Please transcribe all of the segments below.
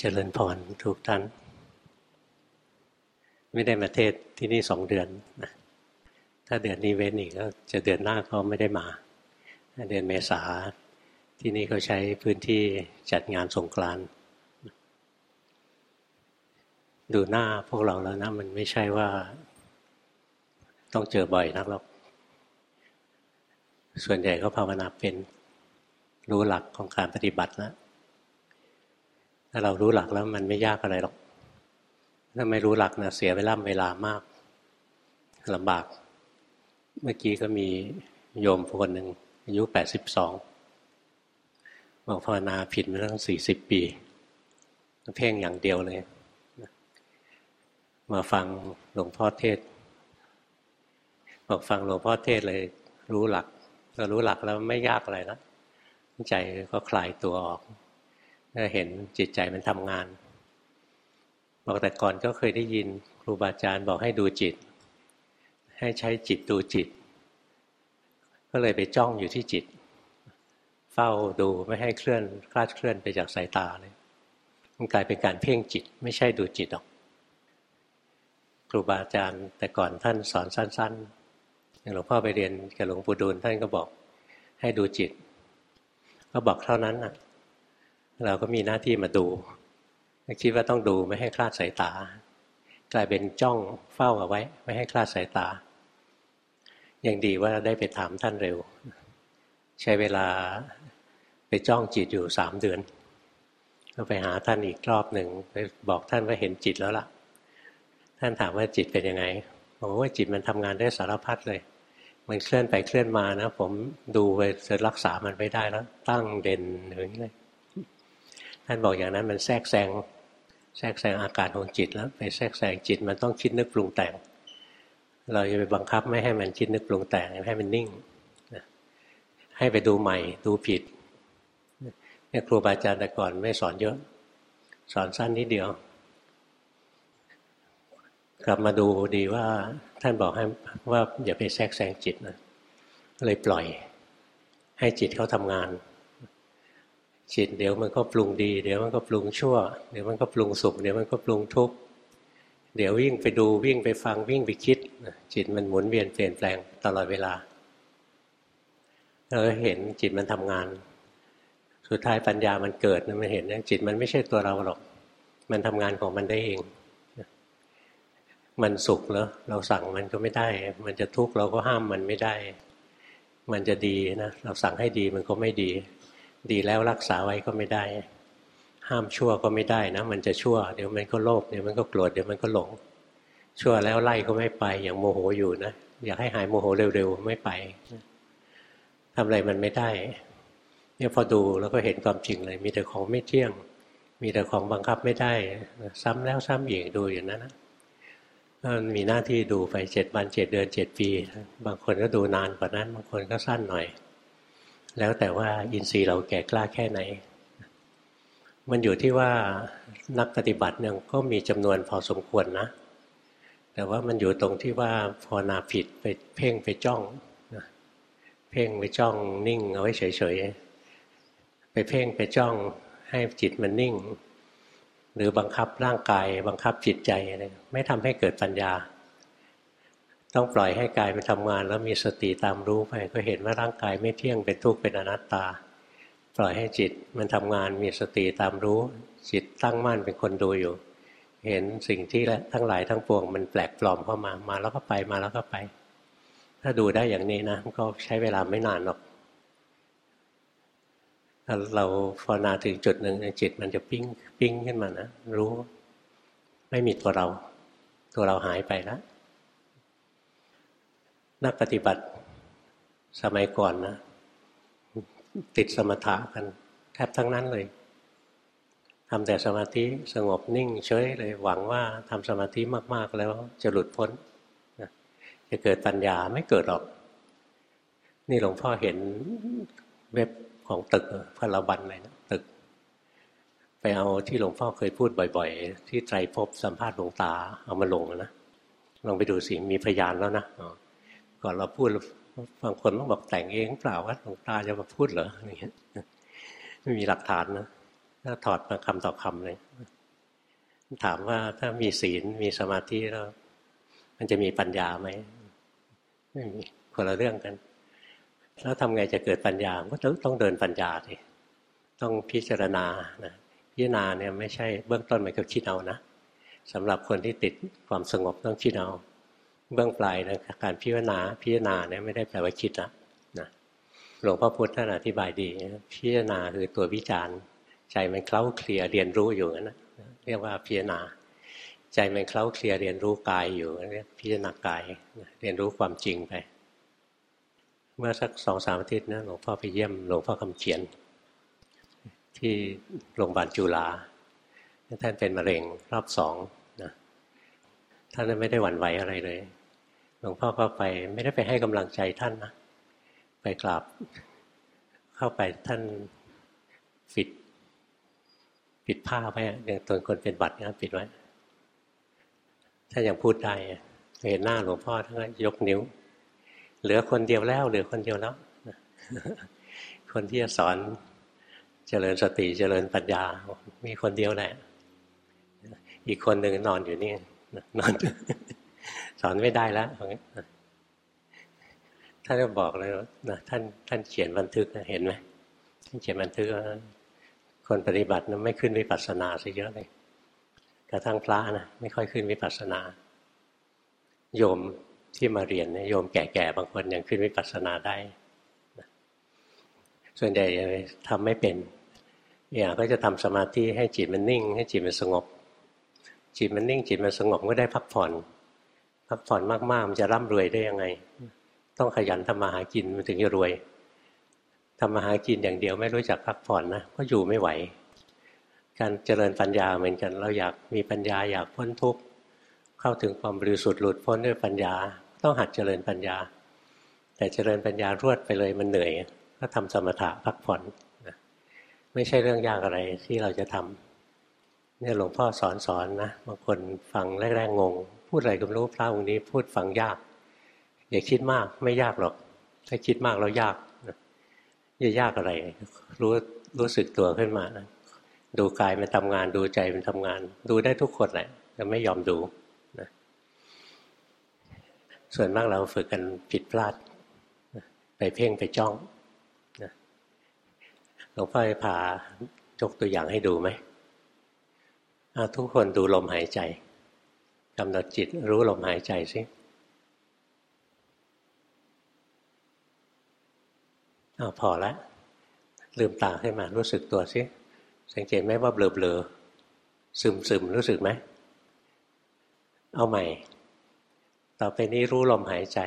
เจริญพรทุกท่าน ไม่ได้มาเทศที่นี่สองเดือนนะถ้าเดือนนี้เว้นอีกก็จะเดือนหน้าก็ไม่ได้มา เดือนเมษาที่นี่เขาใช้พื้นที่จัดงานสงกรานต์ดูหน้าพวกเราแล้วนะ มันไม่ใช่ว่า ต้องเจอบ่อยนักหรอก ส่วนใหญ่ก็ภาวนาเป็นรู้หลักของการปฏิบัติแล้ว ถ้าเรารู้หลักแล้วมันไม่ยากอะไรหรอก ถ้าไม่รู้หลักนะเสียเวลาเวลามากลำบาก เมื่อกี้ก็มีโยมคนหนึ่งอายุแปดสิบสองบอกภาวนาผิดมาตั้งสี่สิบปี เพ่งอย่างเดียวเลย มาฟังหลวงพ่อเทศ บอกฟังหลวงพ่อเทศเลย รู้หลักก็รู้หลักแล้วไม่ยากอะไรแล้วใจก็คลายตัวออก ก็เห็นจิตใจมันทำงาน บอกแต่ก่อนก็เคยได้ยินครูบาอาจารย์บอกให้ดูจิต ให้ใช้จิตดูจิต ก็เลยไปจ้องอยู่ที่จิต เฝ้าดูไม่ให้เคลื่อนคลาดเคลื่อนไปจากสายตาเลยมันกลายเป็นการเพ่งจิต ไม่ใช่ดูจิตหรอกครูบาอาจารย์แต่ก่อนท่านสอนสั้นๆอย่างหลวงพ่อไปเรียนกับหลวงปู่ดูลท่านก็บอกให้ดูจิต ก็บอกเท่านั้นนะ เราก็มีหน้าที่มาดูคิดว่าต้องดูไม่ให้คลาดสายตา กลายเป็นจ้องเฝ้าเอาไว้ ไม่ให้คลาดสายตาย่างดีว่าได้ไปถามท่านเร็ว ใช้เวลาไปจ้องจิตอยู่สามเดือนก็ไปหาท่านอีกรอบหนึ่งไปบอกท่านว่าเห็นจิตแล้วล่ะ ท่านถามว่าจิตเป็นยังไงบอกว่าจิตมันทำงานได้สารพัดเลย มันเคลื่อนไปเคลื่อนมานะ ผมดูไปจะรักษามันไม่ได้แล้ว ตั้งเด่นอย่างนี้เลย ท่านบอกอย่างนั้นมันแทรกแซงแทรกแซงอาการของจิตแล้วไปแทรกแซงจิตมันต้องคิดนึกปรุงแต่ง เราจะไปบังคับไม่ให้มันคิดนึกปรุงแต่งให้มันนิ่งให้ไปดูใหม่ดูผิดเนี่ยครูบาอาจารย์แต่ก่อนไม่สอนเยอะ สอนสั้นนิดเดียว กลับมาดูดีว่าท่านบอกให้ว่าอย่าไปแทรกแซงจิตนะเลยปล่อย ให้จิตเขาทำงาน จิตเดี๋ยวมันก็ปรุงดี เดี๋ยวมันก็ปรุงชั่ว เดี๋ยวมันก็ปรุงสุข เดี๋ยวมันก็ปรุงทุกข์เดี๋ยววิ่งไปดูวิ่งไปฟังวิ่งไปคิด จิตมันหมุนเวียนเปลี่ยนแปลงตลอดเวลาเราเห็นจิตมันทำงาน สุดท้ายปัญญามันเกิดมันเห็นจิตมันไม่ใช่ตัวเราหรอก มันทำงานของมันได้เอง มันสุขแล้ว เราสั่งมันก็ไม่ได้ มันจะทุกข์เราก็ห้ามมันไม่ได้ มันจะดีนะเราสั่งให้ดีมันก็ไม่ดี ดีแล้วรักษาไว้ก็ไม่ได้ ห้ามชั่วก็ไม่ได้นะ มันจะชั่ว เดี๋ยวมันก็โลภเดี๋ยวมันก็โกรธเดี๋ยวมันก็หลง ชั่วแล้วไล่ก็ไม่ไปอย่างโมโหอยู่นะอยากให้หายโมโหเร็วๆไม่ไปทำอะไรมันไม่ได้เนี่ยพอดูแล้วก็เห็นความจริงเลย มีแต่ของไม่เที่ยง มีแต่ของบังคับไม่ได้ ซ้ำแล้วซ้ำอีกดูอย่างนั้นนะมันมีหน้าที่ดูไปเจ็ดวันเจ็ดเดือนเจ็ดปี บางคนก็ดูนานกว่านั้น บางคนก็สั้นหน่อย แล้วแต่ว่าอินทรีย์เราแก่กล้าแค่ไหน มันอยู่ที่ว่านักปฏิบัติเนี่ยก็มีจำนวนพอสมควรนะ แต่ว่ามันอยู่ตรงที่ว่าพอนาผิดไปเพ่งไปจ้องเพ่งไปจ้องนิ่งเอาไว้เฉยๆ ไปเพ่งไปจ้องให้จิตมันนิ่ง หรือบังคับร่างกาย บังคับจิตใจอะไรไม่ทำให้เกิดปัญญา ต้องปล่อยให้กายไปทำงาน แล้วมีสติตามรู้ไป ก็เห็นว่าร่างกายไม่เที่ยงเป็นทุกข์เป็นอนัตตา ปล่อยให้จิตมันทำงานมีสติตามรู้ จิตตั้งมั่นเป็นคนดูอยู่ เห็นสิ่งที่ทั้งหลายทั้งปวง มันแปลกปลอมเข้ามามาแล้วก็ไปมาแล้วก็ไป ถ้าดูได้อย่างนี้นะ ก็ใช้เวลาไม่นานหรอกเราภาวนาถึงจุดหนึ่งจิตมันจะปิ้งปิ้งขึ้นมานะรู้ ไม่มีตัวเรา ตัวเราหายไปแล้ว นักปฏิบัติสมัยก่อนนะ ติดสมถะกัน แทบทั้งนั้นเลยทำแต่สมาธิสงบนิ่งเฉยเลยหวังว่าทำสมาธิมาก ๆ แล้วจะหลุดพ้นจะเกิดปัญญาไม่เกิดหรอก นี่หลวงพ่อเห็นเว็บของตึกพลบันเลยนะตึก ไปเอาที่หลวงพ่อเคยพูดบ่อย ๆ ที่ไตรภพสัมภาษณ์หลวงตาเอามาลงนะลองไปดูสิมีพยานแล้วนะ ก่อนเราพูดบางคนต้องบอกแต่งเองเปล่าว่าหลวงตาจะมาพูดเหรออะไรเงี้ยไม่มีหลักฐานนะถ้าถอดมาคำต่อคำเลย ถามว่าถ้ามีศีลมีสมาธิแล้ว มันจะมีปัญญาไหมไม่มีคนละเรื่องกัน แล้วทำไงจะเกิดปัญญาก็ต้องเดินปัญญาสิต้องพิจารณานะพิจารณาเนี่ยไม่ใช่เบื้องต้นมันก็คิดเอานะสำหรับคนที่ติดความสงบต้องคิดเอา เบื้องปลายนะการพิจารณาพิจารณาเนี่ยไม่ได้แปลว่าคิดนะนะหลวงพ่อพุธท่านอธิบายดี พิจารณาคือตัววิจารณ์ ใจมันเคล้าเคลียเรียนรู้อยู่นะเรียกว่าพิจารณา ใจมันเคล้าเคลียเรียนรู้กายอยู่เรียกพิจารณากายเรียนรู้ความจริงไป เมื่อสักสองสามอาทิตย์นะหลวงพ่อไปเยี่ยมหลวงพ่อคำเขียน ที่โรงพยาบาลจุฬาท่านเป็นมะเร็งรอบสองนะท่านไม่ได้หวั่นไหวอะไรเลย หลวงพ่อก็ไป ไม่ได้ไปให้กำลังใจท่านนะไปกราบเข้าไปท่านปิดปิดผ้าไว้อย่างตนคนเป็นบัตรนะปิดไว้ถ้ายังพูดได้เห็นหน้าหลวงพ่อท่านก็ยกนิ้ว เหลือคนเดียวแล้ว เหลือคนเดียวแล้วคนที่จะสอนเจริญสติเจริญปัญญา มีคนเดียวแหละ อีกคนหนึ่งนอนอยู่นี่นอน สอนไม่ได้แล้วท่านก็บอกเลยนะท่านท่านเขียนบันทึกเห็นไหมท่านเขียนบันทึกคนปฏิบัตินะไม่ขึ้นวิปัสสนาซะเยอะเลยกระทั่งพระนะไม่ค่อยขึ้นวิปัสสนา โยมที่มาเรียนโยมแก่ๆบางคนยังขึ้นวิปัสสนาได้ ส่วนใหญ่ทำไม่เป็นอย่างก็จะทำสมาธิให้จิตมันนิ่ง ให้จิตมันสงบ จิตมันนิ่ง จิตมันสงบก็ได้พักผ่อน พักผ่อนมากๆ มันจะร่ำรวยได้ยังไง ต้องขยันทำมาหากินมันถึงจะรวยทำมาหากินอย่างเดียวไม่รู้จักพักผ่อนนะก็อยู่ไม่ไหว การเจริญปัญญาเหมือนกัน เราอยากมีปัญญาอยากพ้นทุกข์เข้าถึงความบริสุทธิ์หลุดพ้นด้วยปัญญา ต้องหัดเจริญปัญญา แต่เจริญปัญญารวดไปเลยมันเหนื่อย ก็ทำสมถะพักผ่อนไม่ใช่เรื่องยากอะไรที่เราจะทำเนี่ยหลวงพ่อสอนสอนนะบางคนฟังแรกๆงง พูดอะไรก็ไม่รู้พระองค์นี้พูดฟังยาก อย่าคิดมากไม่ยากหรอก ถ้าคิดมากแล้วยากจะยากอะไร รู้รู้สึกตัวขึ้นมานะดูกายมันทำงานดูใจมันทำงาน ดูได้ทุกคนแหละแต่ไม่ยอมดูนะส่วนมากเราฝึกกันผิดพลาดไปเพ่งไปจ้องนะหลวงพ่อจะพายกตัวอย่างให้ดูไหมทุกคนดูลมหายใจ กำหนดจิตรู้ลมหายใจสิเอาพอละ ลืมตาขึ้นมารู้สึกตัวสิ สังเกตไหมว่าเบลอเบลอซึมซึมรู้สึกไหม เอาใหม่ ต่อไปนี้รู้ลมหายใจ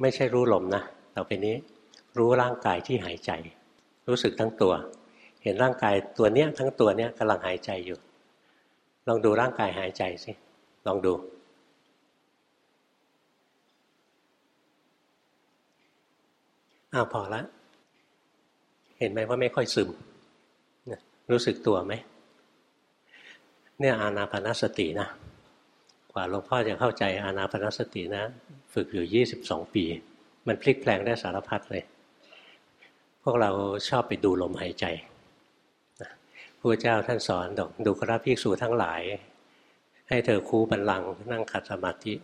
ไม่ใช่รู้ลมนะ ต่อไปนี้รู้ร่างกายที่หายใจ รู้สึกทั้งตัว เห็นร่างกายตัวเนี้ยทั้งตัวเนี้ยกำลังหายใจอยู่ ลองดูร่างกายหายใจสิ ลองดูอ้าวพอละเห็นไหมว่าไม่ค่อยซึม รู้สึกตัวไหม เนี่ยอานาปนสตินะ กว่าหลวงพ่อจะเข้าใจอานาปนสตินะ ฝึกอยู่ยี่สิบสองปี มันพลิกแปลงได้สารพัดเลย พวกเราชอบไปดูลมหายใจพระเจ้าท่านสอนดอกดูกราภิกษุทั้งหลาย ให้เธอคูบันลังนั่งขัดสมาธิ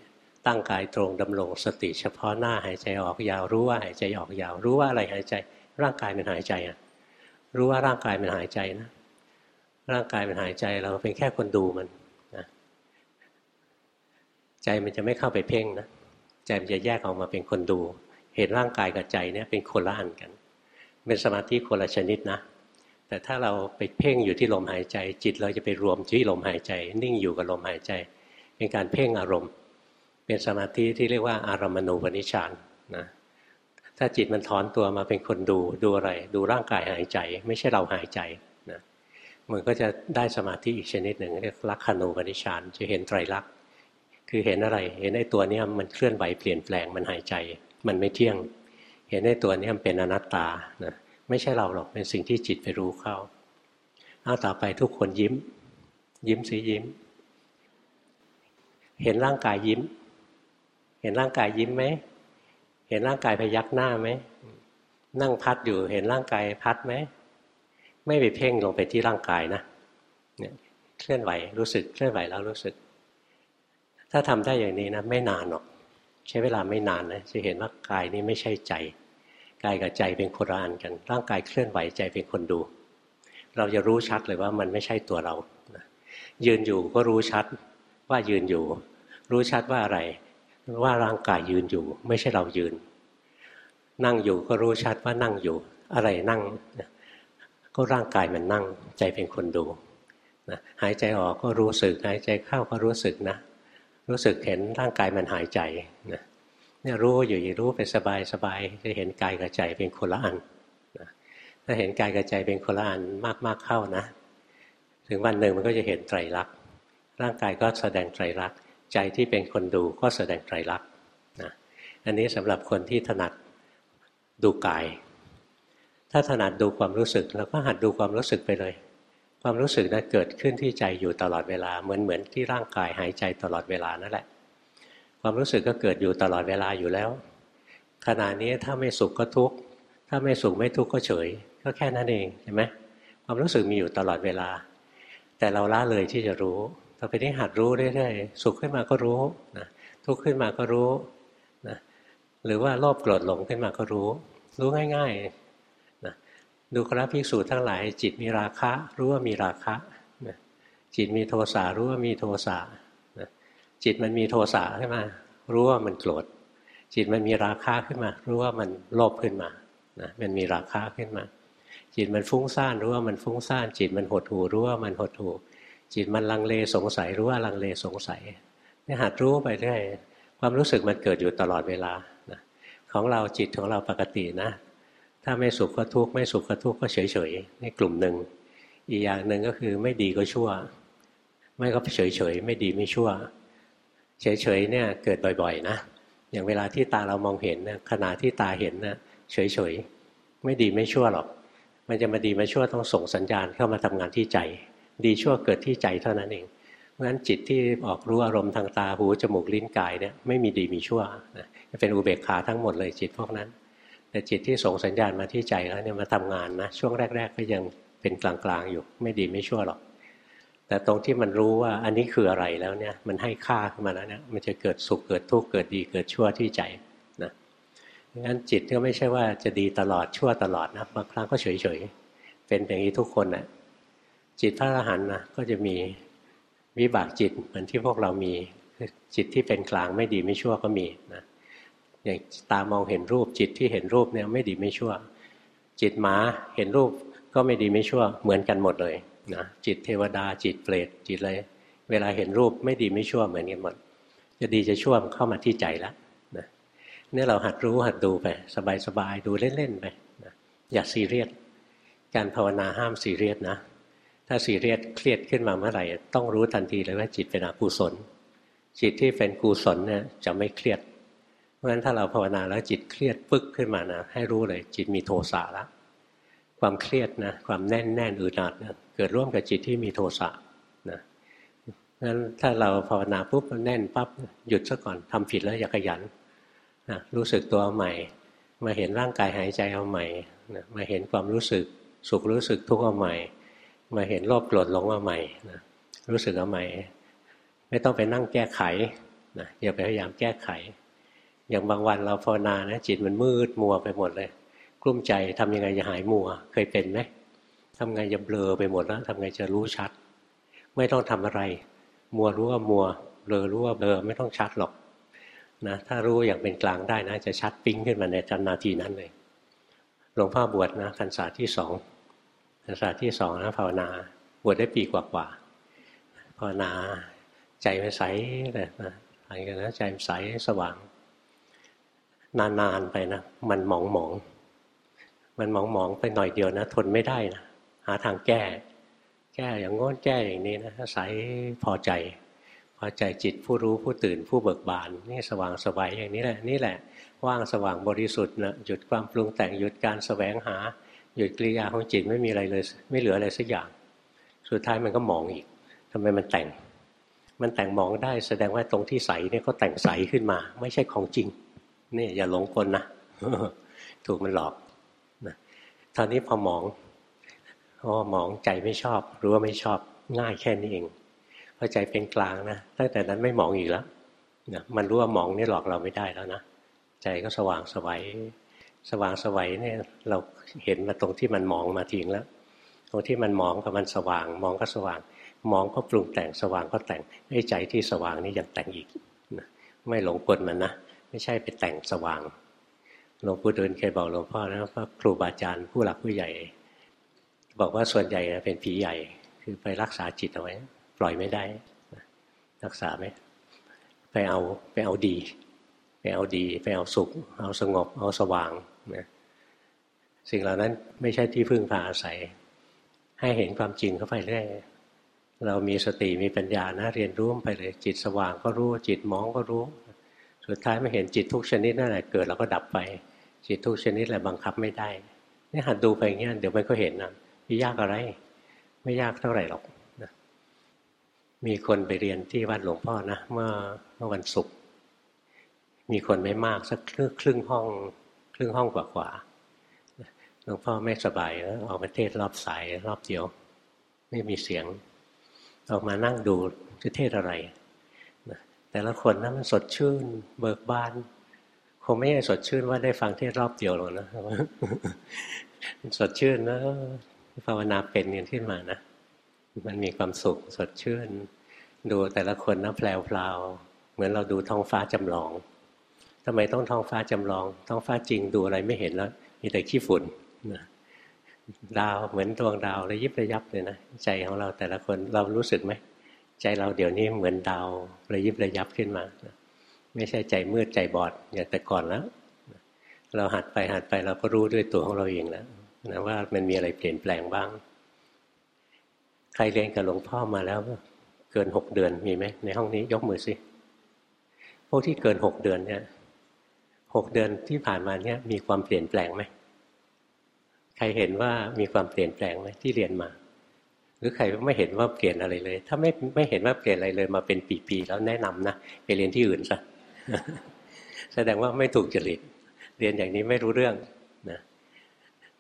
ตั้งกายตรงดำรงสติเฉพาะหน้าหายใจออกยาวรู้ว่าหายใจออกยาวรู้ว่าอะไรหายใจ ร่างกายมันหายใจอะรู้ว่าร่างกายมันหายใจนะ ร่างกายมันหายใจเราเป็นแค่คนดูมันนะใจมันจะไม่เข้าไปเพ่งนะใจมันจะแยกออกมาเป็นคนดู เห็นร่างกายกับใจเนี่ยเป็นคนละอันกัน เป็นสมาธิคนละชนิดนะ แต่ถ้าเราไปเพ่งอยู่ที่ลมหายใจ จิตเราจะไปรวมที่ลมหายใจ นิ่งอยู่กับลมหายใจ เป็นการเพ่งอารมณ์ เป็นสมาธิที่เรียกว่าอารมณูปนิชานนะถ้าจิตมันถอนตัวมาเป็นคนดูดูอะไร ดูร่างกายหายใจ ไม่ใช่เราหายใจนะมันก็จะได้สมาธิอีกชนิดหนึ่งเรียกลักขณูปนิชานจะเห็นไตรลักษณ์คือเห็นอะไร เห็นไอ้ตัวนี้มันเคลื่อนไหวเปลี่ยนแปลงมันหายใจ มันไม่เที่ยง เห็นไอ้ตัวนี้มันเป็นอนัตตานะ ไม่ใช่เราหรอกเป็นสิ่งที่จิตไปรู้เข้าเอาต่อไปทุกคนยิ้ม ยิ้มสิยิ้ม เห็นร่างกายยิ้ม เห็นร่างกายยิ้มไหมเห็นร่างกายพยักหน้าไหมนั่งพัดอยู่เห็นร่างกายพัดไหมไม่ไปเพ่งลงไปที่ร่างกายนะเนี่ยเคลื่อนไหวรู้สึกเคลื่อนไหวแล้วรู้สึก ถ้าทำได้อย่างนี้นะไม่นานหรอก ใช้เวลาไม่นานนะจะเห็นว่ากายนี้ไม่ใช่ใจ กายกับใจเป็นคนละอันกัน ร่างกายเคลื่อนไหวใจเป็นคนดู เราจะรู้ชัดเลยว่ามันไม่ใช่ตัวเรา ยืนอยู่ก็รู้ชัดว่ายืนอยู่ รู้ชัดว่าอะไร ว่าร่างกายยืนอยู่ ไม่ใช่เรายืน นั่งอยู่ก็รู้ชัดว่านั่งอยู่ อะไรนั่ง ก็ร่างกายมันนั่ง ใจเป็นคนดูนะหายใจออกก็รู้สึก หายใจเข้าก็รู้สึกนะ รู้สึกเห็นร่างกายมันหายใจนะ เนี่ยรู้อยู่อย่างรู้ไปสบายสบายจะเห็นกายกับใจเป็นคนละอันถ้าเห็นกายกับใจเป็นคนละอันมากๆเข้านะ ถึงวันหนึ่งมันก็จะเห็นไตรลักษณ์ร่างกายก็แสดงไตรลักษณ์ใจที่เป็นคนดูก็แสดงไตรลักษณ์นะอันนี้สำหรับคนที่ถนัดดูกาย ถ้าถนัดดูความรู้สึกเราก็หัดดูความรู้สึกไปเลย ความรู้สึกนั้นเกิดขึ้นที่ใจอยู่ตลอดเวลาเหมือนเหมือนที่ร่างกายหายใจตลอดเวลานั่นแหละ ความรู้สึกก็เกิดอยู่ตลอดเวลาอยู่แล้ว ขณะนี้ถ้าไม่สุขก็ทุกข์ ถ้าไม่สุขไม่ทุกข์ก็เฉย ก็แค่นั้นเองเห็นไหมความรู้สึกมีอยู่ตลอดเวลา แต่เราละเลยที่จะรู้ต่อไปนี้หัดรู้เรื่อยๆสุขขึ้นมาก็รู้นะทุกข์ขึ้นมาก็รู้นะหรือว่าโลภโกรธหลงขึ้นมาก็รู้ รู้ง่ายๆนะดูคราภิกษุทั้งหลาย จิตมีราคะ รู้ว่ามีราคะนะจิตมีโทสะรู้ว่ามีโทสะ จิตมันมีโทสะขึ้นมา รู้ว่ามันโกรธจิตมันมีราคะขึ้นมา รู้ว่ามันโลภขึ้นมานะมันมีราคะขึ้นมา จิตมันฟุ้งซ่านรู้ว่ามันฟุ้งซ่านจิตมันหดหูรู้ว่ามันหดหูจิตมันลังเลสงสัยรู้ว่าลังเลสงสัยนี่หัดรู้ไปเรื่อยความรู้สึกมันเกิดอยู่ตลอดเวลานะของเราจิตของเราปกตินะ ถ้าไม่สุขก็ทุกข์ไม่สุขก็ทุกข์ก็เฉยเฉยนี่กลุ่มหนึ่งอีกอย่างหนึ่งก็คือไม่ดีก็ชั่ว ไม่ก็เฉยเฉยไม่ดีไม่ชั่ว เฉยเฉยเนี่ยเกิดบ่อยๆนะอย่างเวลาที่ตาเรามองเห็นเนี่ยขณะที่ตาเห็นนะเฉยเฉยไม่ดีไม่ชั่วหรอก มันจะมาดีมาชั่วต้องส่งสัญญาณเข้ามาทำงานที่ใจ ดีชั่วเกิดที่ใจเท่านั้นเองเพราะฉะนั้นจิตที่ออกรู้อารมณ์ทางตาหูจมูกลิ้นกายเนี่ยไม่มีดีมีชั่วนะเป็นอุเบกขาทั้งหมดเลยจิตพวกนั้น แต่จิตที่ส่งสัญญาณมาที่ใจแล้วเนี่ยมาทำงานนะช่วงแรก ๆ ก็ยังเป็นกลางๆอยู่ ไม่ดีไม่ชั่วหรอก แต่ตรงที่มันรู้ว่าอันนี้คืออะไรแล้วเนี่ย มันให้ค่าขึ้นมาแล้วเนี่ยมันจะเกิดสุขเกิดทุกข์เกิดดีเกิดชั่วที่ใจนะงั้นจิตก็ไม่ใช่ว่าจะดีตลอดชั่วตลอดนะบางครั้งก็เฉยๆเป็นอย่างนี้ทุกคนนะจิตพระอรหันต์นะก็จะมีวิบากจิตเหมือนที่พวกเรามีจิตที่เป็นกลางไม่ดีไม่ชั่วก็มีนะอย่างตามองเห็นรูปจิตที่เห็นรูปเนี่ยไม่ดีไม่ชั่ว จิตหมาเห็นรูปก็ไม่ดีไม่ชั่วเหมือนกันหมดเลย นะจิตเทวดาจิตเปรตจิตอะไรเวลาเห็นรูปไม่ดีไม่ชั่วเหมือนกันหมดจะดีจะชั่วเข้ามาที่ใจแล้วนะนี่เราหัดรู้หัดดูไปสบายๆดูเล่นๆไปนะอย่าซีเรียสการภาวนาห้ามซีเรียสนะถ้าสีเรียสเครียดขึ้นมาเมื่อไหร่ ต้องรู้ทันทีเลยว่าจิตเป็นอกุศล จิตที่เป็นกุศลเนี่ยจะไม่เครียด เพราะฉะนั้นถ้าเราภาวนาแล้วจิตเครียดปึ๊กขึ้นมานะให้รู้เลยจิตมีโทสะแล้วความเครียดนะความแน่นแน่นอึดอัดนะ เกิดร่วมกับจิตที่มีโทสะนะงั้นถ้าเราภาวนาปุ๊บแน่นปั๊บหยุดซะก่อนทำผิดแล้วอย่าขยันนะรู้สึกตัวใหม่ มาเห็นร่างกายหายใจเอาใหม่นะมาเห็นความรู้สึกสุขรู้สึกทุกข์เอาใหม่ มาเห็นโลภโกรธหลงมาใหม่นะรู้สึกเอาใหม่ ไม่ต้องไปนั่งแก้ไขนะอย่าไปพยายามแก้ไข อย่างบางวันเราภาวนานะจิตมันมืดมัวไปหมดเลย กลุ้มใจทำยังไงจะหายมัวเคยเป็นไหม ทำไงจะเบลอไปหมดแล้วทำไงจะรู้ชัด ไม่ต้องทำอะไร มัวรู้ว่ามัวเบลอรู้ว่าเบลอไม่ต้องชัดหรอกนะถ้ารู้อย่างเป็นกลางได้นะ จะชัดปิ้งขึ้นมาในจันนาทีนั้นเลยหลวงพ่อบวชนะพรรษาที่สองภาษาที่สองนะภาวนา บวชได้ปีกว่าๆภาวนาใจมันใสเลยนะอะไรกันนะใจมันใสสว่าง นานๆไปนะมันหมองหมองมันหมองหมองไปหน่อยเดียวนะ ทนไม่ได้นะ หาทางแก้ แก้อย่างง้นแก้อย่างนี้นะใสพอใจ พอใจจิตผู้รู้ผู้ตื่นผู้เบิกบาน นี่สว่างสบายอย่างนี้แหละนี่แหละ ว่างสว่างบริสุทธิ์นะหยุดความปรุงแต่งหยุดการแสวงหา หยุดกิริยาของจิตไม่มีอะไรเลย ไม่เหลืออะไรสักอย่าง สุดท้ายมันก็มองอีกทำไมมันแต่ง มันแต่งมองได้แสดงว่าตรงที่ใสเนี่ยก็แต่งใสขึ้นมา ไม่ใช่ของจริงนี่อย่าหลงกลนะถูกมันหลอกนะตอนนี้พอมอง อ๋อหมองใจไม่ชอบ รู้ว่าไม่ชอบง่ายแค่นี้เองพอใจเป็นกลางนะตั้งแต่นั้นไม่หมองอีกแล้วนะมันรู้ว่าหมองนี่หลอกเราไม่ได้แล้วนะใจก็สว่างสวัยสว่างสวัยเนี่ยเราเห็นมาตรงที่มันมองมาทิ้งแล้ว ตรงที่มันมองกับมันสว่าง มองก็สว่าง มองก็ปรุงแต่งสว่างก็แต่งไอ้ใจที่สว่างนี่ยังแต่งอีกนะไม่หลงกลมันนะไม่ใช่ไปแต่งสว่างหลวงปู่ดูลเคยบอกหลวงพ่อนะว่าครูบาอาจารย์ผู้หลักผู้ใหญ่ บอกว่าส่วนใหญ่เป็นผีใหญ่ คือไปรักษาจิตเอาไว้ ปล่อยไม่ได้ รักษาไหมไปเอาไปเอาดี ไปเอาดี ไปเอาสุข เอาสงบ เอาสว่างนะสิ่งเหล่านั้นไม่ใช่ที่พึ่งพาอาศัย ให้เห็นความจริงเข้าไปเรื่อยเรามีสติมีปัญญานะเรียนรู้ไปเลย จิตสว่างก็รู้ จิตมองก็รู้ สุดท้ายไม่เห็นจิตทุกชนิดนั่นแหละเกิดแล้วก็ดับไป จิตทุกชนิดแหละบังคับไม่ได้นี่หัดดูไปอย่างเงี้ยเดี๋ยวมันก็เห็นนะ ยากอะไร ไม่ยากเท่าไหร่หรอกนะมีคนไปเรียนที่วัดหลวงพ่อนะเมื่อเมื่อวันศุกร์มีคนไม่มากสักครึ่งห้องครึ่งห้องกว่าๆหลวงพ่อไม่สบายแล้วออกมาเทศรอบสายรอบเดียว ไม่มีเสียง ออกมานั่งดูจะเทศอะไรแต่ละคนนะมันสดชื่น เบิกบานคงไม่ใช่สดชื่นว่าได้ฟังเทศรอบเดียวหรอกนะสดชื่นนะ ภาวนาเป็นกันขึ้นมานะ มันมีความสุขสดชื่น ดูแต่ละคนนะแพลวพลาวเหมือนเราดูท้องฟ้าจำลองทำไมต้องท้องฟ้าจำลอง ท้องฟ้าจริงดูอะไรไม่เห็นแล้ว มีแต่ขี้ฝุ่นนะดาวเหมือนดวงดาวระยิบระยับเลยนะใจของเราแต่ละคนเรารู้สึกไหมใจเราเดี๋ยวนี้เหมือนดาวระยิบระยับขึ้นมา ไม่ใช่ใจมืดใจบอดอย่างแต่ก่อนแล้ว เราหัดไปหัดไปเราก็รู้ด้วยตัวของเราเองแล้ว นะว่ามันมีอะไรเปลี่ยนแปลงบ้าง ใครเรียนกับหลวงพ่อมาแล้ว เกินหกเดือนมีไหมในห้องนี้ยกมือสิพวกที่เกินหกเดือนเนี่ยหกเดือนที่ผ่านมาเนี่ยมีความเปลี่ยนแปลงไหมใครเห็นว่ามีความเปลี่ยนแปลงไหมที่เรียนมา หรือใครไม่เห็นว่าเปลี่ยนอะไรเลย ถ้าไม่ไม่เห็นว่าเปลี่ยนอะไรเลยมาเป็นปีๆแล้วแนะนำนะไปเรียนที่อื่นซะแสดงว่าไม่ถูกจริตเรียนอย่างนี้ไม่รู้เรื่อง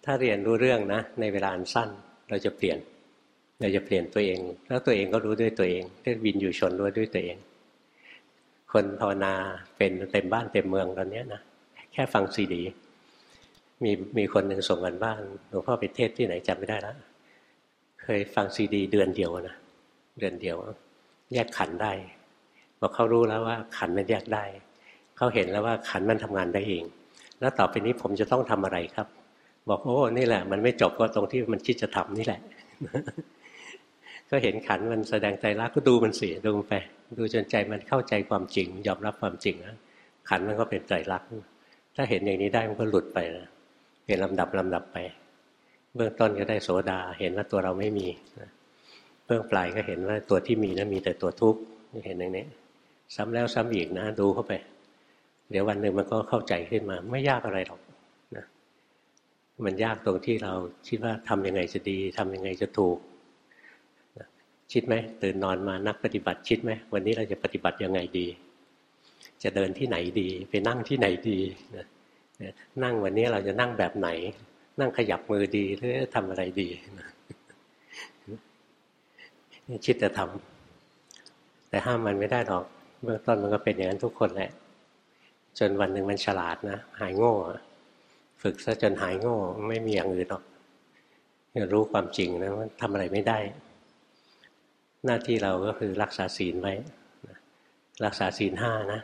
ถ้าเรียนรู้เรื่องนะ ในเวลาอันสั้นเราจะเปลี่ยน เราจะเปลี่ยนตัวเอง แล้วตัวเองก็รู้ด้วยตัวเองเรียกวินอยู่ชนรู้ด้วยตัวเอง คนภาวนาเป็นเต็มบ้านเต็มเมืองตอนนี้นะแค่ฟังซีดีมีมีคนหนึ่งส่งกันบ้านหลวงพ่อไปเทศที่ไหนจำไม่ได้แล้วเคยฟังซีดี เดือนเดียวนะเดือนเดียว แยกขันได้บอกเขารู้แล้วว่าขันมันแยกได้ เขาเห็นแล้วว่าขันมันทำงานได้เอง แล้วต่อไปนี้ผมจะต้องทำอะไรครับ บอกโอ้นี่แหละ มันไม่จบก็ตรงที่มันคิดจะทำนี่แหละ ก็เห็นขันมันแสดงใจรักก็ดูมันเสียดูไป ดูจนใจมันเข้าใจความจริง ยอมรับความจริงนะขันมันก็เป็นใจรักถ้าเห็นอย่างนี้ได้มันก็หลุดไปนะเป็นลำดับลำดับไป เบื้องต้นก็ได้โสดา เห็นว่าตัวเราไม่มีเบื้องปลายก็เห็นว่าตัวที่มีนะั้นมีแต่ตัวทุกข์เห็นอย่างนี้ซ้ำแล้วซ้ำอีกนะ ดูเข้าไป เดี๋ยววันหนึ่งมันก็เข้าใจขึ้นมา ไม่ยากอะไรหรอก มันยากตรงที่เราคิดว่าทำยังไงจะดีทำยังไงจะถูกคิดไหมตื่นนอนมานักปฏิบัติคิดไหมวันนี้เราจะปฏิบัติยังไงดี จะเดินที่ไหนดี ไปนั่งที่ไหนดีนะนั่งวันนี้เราจะนั่งแบบไหน นั่งขยับมือดีหรือทำอะไรดีคิดจะทำแต่ห้ามมันไม่ได้หรอก เบื้องต้นมันก็เป็นอย่างนั้นทุกคนแหละ จนวันหนึ่งมันฉลาดนะ หายโง่ ฝึกซะจนหายโง่ไม่มีอย่างอื่นหรอกรู้ความจริงนะว่าทำอะไรไม่ได้ หน้าที่เราก็คือรักษาศีลไว้รักษาศีลห้านะ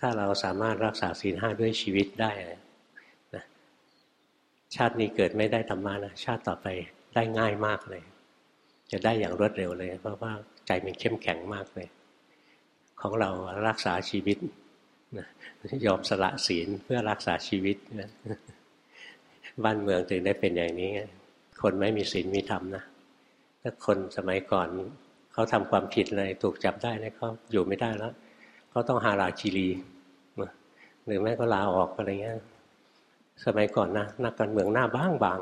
ถ้าเราสามารถรักษาศีลห้าด้วยชีวิตได้นะชาตินี้เกิดไม่ได้ธรรมานะชาติต่อไปได้ง่ายมากเลย จะได้อย่างรวดเร็วเลย เพราะว่าใจมันเข้มแข็งมากเลย ของเรารักษาชีวิต ยอมสละศีลเพื่อรักษาชีวิตนะบ้านเมืองถึงได้เป็นอย่างนี้คนไม่มีศีลมีธรรมนะถ้าคนสมัยก่อนเขาทำความผิดอะไรถูกจับได้เนี่ยเขาอยู่ไม่ได้แล้วเขาต้องหาลาคีรีหรือแม่ก็ลาออกอะไรเงี้ยสมัยก่อนนะนักการเมืองหน้าบ้างบาง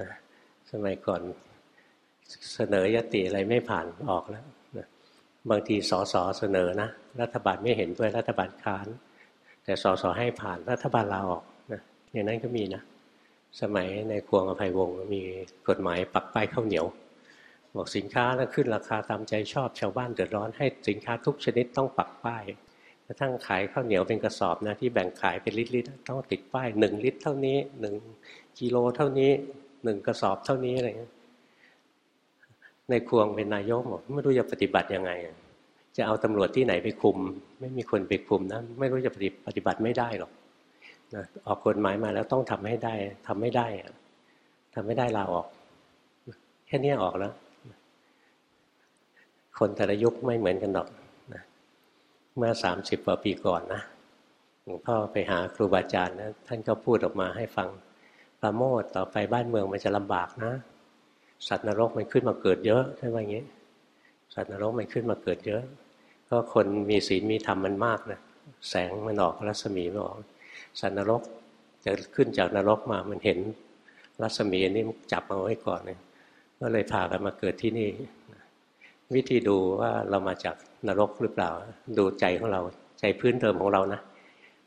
นะสมัยก่อนเสนอยติอะไรไม่ผ่านออกแล้ว บางทีสอสอเสนอนะรัฐบาลไม่เห็นด้วยรัฐบาลค้าน แต่สอสอให้ผ่านรัฐบาลลาออกนะอย่างนั้นก็มีนะ สมัยในควงอภัยวงศ์มีกฎหมายปักป้ายข้าวเหนียว บอกสินค้าแล้วขึ้นราคาตามใจชอบชาวบ้านเดือดร้อนให้สินค้าทุกชนิดต้องปักป้ายกระทั่งขายข้าวเหนียวเป็นกระสอบนะที่แบ่งขายเป็นลิตรๆต้องติดป้ายหนึ่งลิตรเท่านี้หนึ่งกิโลเท่านี้หนึ่งกระสอบเท่านี้อะไรเงี้ย ในควงเป็นนายกบอกไม่รู้จะปฏิบัติยังไง จะเอาตำรวจที่ไหนไปคุม ไม่มีคนไปคุมนะไม่รู้จะปฏิบัติไม่ได้หรอกนะออกกฎหมายมาแล้วต้องทำให้ได้ทำไม่ได้ทำไม่ได้ลาออก แค่นี้ออกแล้ว คนแต่ละยุคไม่เหมือนกันหรอกนะเมื่อสามสิบกว่าปีก่อนนะหลวงพ่อไปหาครูบาอาจารย์นะท่านก็พูดออกมาให้ฟังประโมทต่อไปบ้านเมืองมันจะลำบากนะ สัตว์นรกมันขึ้นมาเกิดเยอะใช่ไหมอย่างนี้ สัตว์นรกมันขึ้นมาเกิดเยอะ ก็คนมีศีลมีธรรมมันมากนะแสงมันออกรัศมีมันออก สัตว์นรกจะขึ้นจากนรกมามันเห็นรัศมีนี้จับเอาไว้ก่อนเนี่ยก็เลยพากันมาเกิดที่นี่ วิธีดูว่าเรามาจากนรกหรือเปล่า ดูใจของเราใจพื้นเดิมของเรานะ